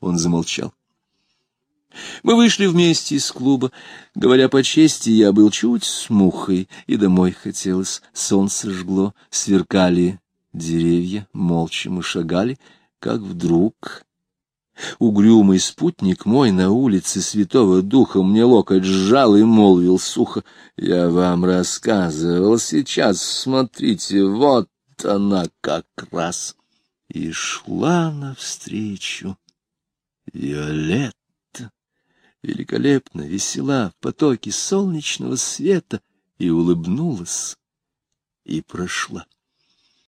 Он замолчал. Мы вышли вместе из клуба. Говоря по чести, я был чуть с мухой, и домой хотелось. Солнце жгло, сверкали деревья, молча мы шагали, как вдруг... Угрюмый спутник мой на улице Святого Духа мне локоть сжал и молвил сухо. Я вам рассказывал сейчас, смотрите, вот она как раз. И шла навстречу Виолетта, великолепно, весела в потоке солнечного света, и улыбнулась, и прошла.